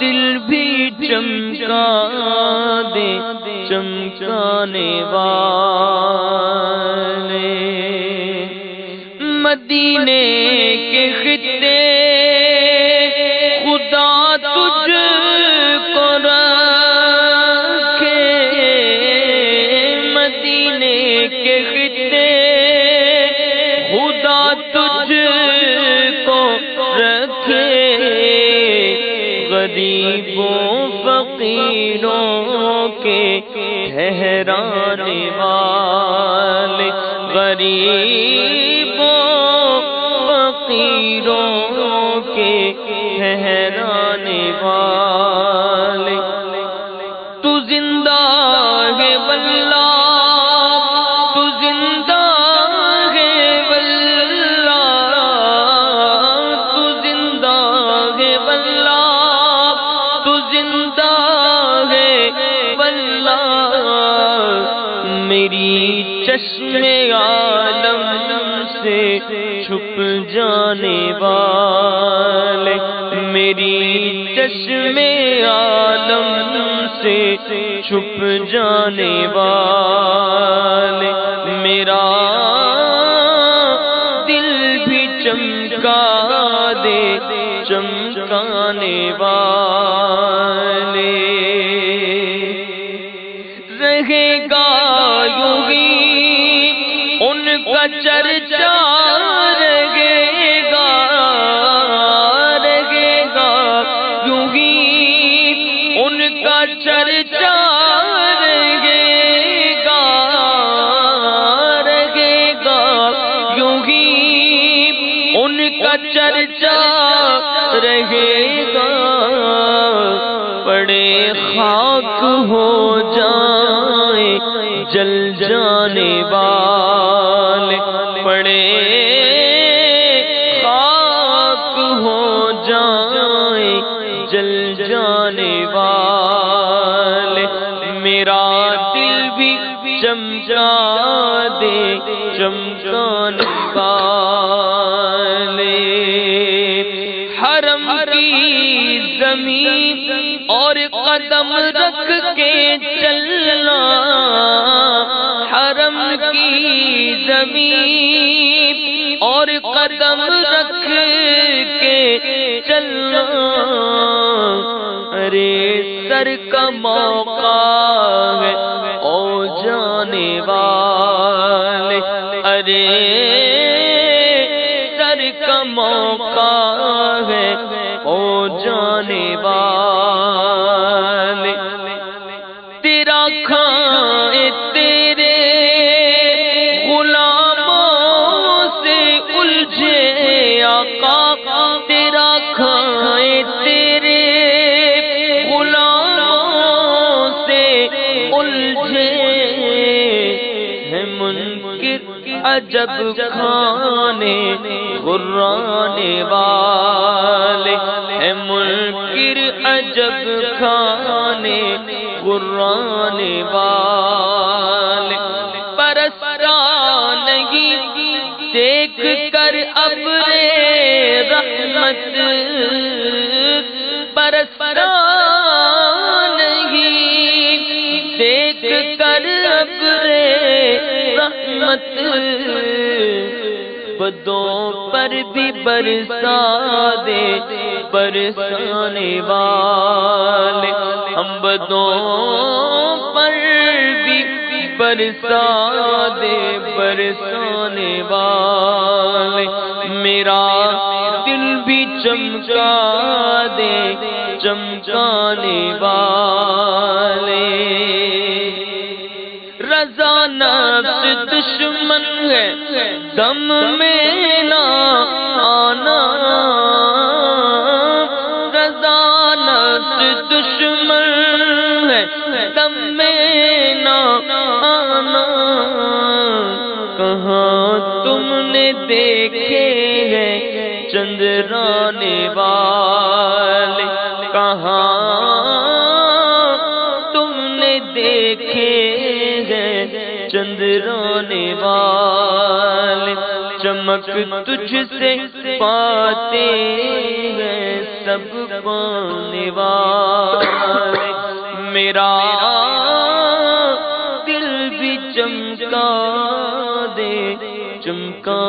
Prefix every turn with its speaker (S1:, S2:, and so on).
S1: دل بھی چمکا دے چمکانے والے۔ مدینے کے خطے، خدا تجھ کو رکھے۔ مدینے کے خطے غریبوں فقیروں کے ٹھہرانے والے غریبوں فقیروں کے ٹھہرانے والے میری چشم عالم سے چھپ جانے والے۔ میری چشم عالم سے چھپ جانے والے۔ میرا دل بھی چمکا دے، چمکانے والے۔ رہے گا ان کا چرچا رہے گا رہے گا۔ یوں ہی ان کا چرچا رہے گا رہے گا۔ یوں ہی ان کا چرچا رہے گا۔ پڑے خاک ہو جائیں، جل جانے والے جل جانے والے، میرا دل بھی چمچا دے، چمکانے والے۔ حرم کی زمین اور قدم رکھ کے چلنا، حرم کی زمین اور قدم رکھ کے چلنا۔ ارے سر کا موقع ہے او جانے والے۔ ارے عجب کھانے غرانے والے ہے منکر عجب کھانے غرانے والے۔ پرسرا نہیں دیکھ کر ابر رحمت رحمت بدوں پر بھی برسا دے برسانے والے ہم بدوں پر بھی برسا دے برسانے والے میرا دل بھی چمکا دے، چمکانے والے رضا نفس دشمن ہے۔ دم میں نہ آنا۔ رضا نفس دشمن ہے۔ دم میں نہ آنا۔ کہاں تم نے دیکھے ہیں چندرانے والے؟ کہاں چمک تجھ سے پاتے ہیں سب پانے والے۔ میرا دل بھی چمکا دے چمکا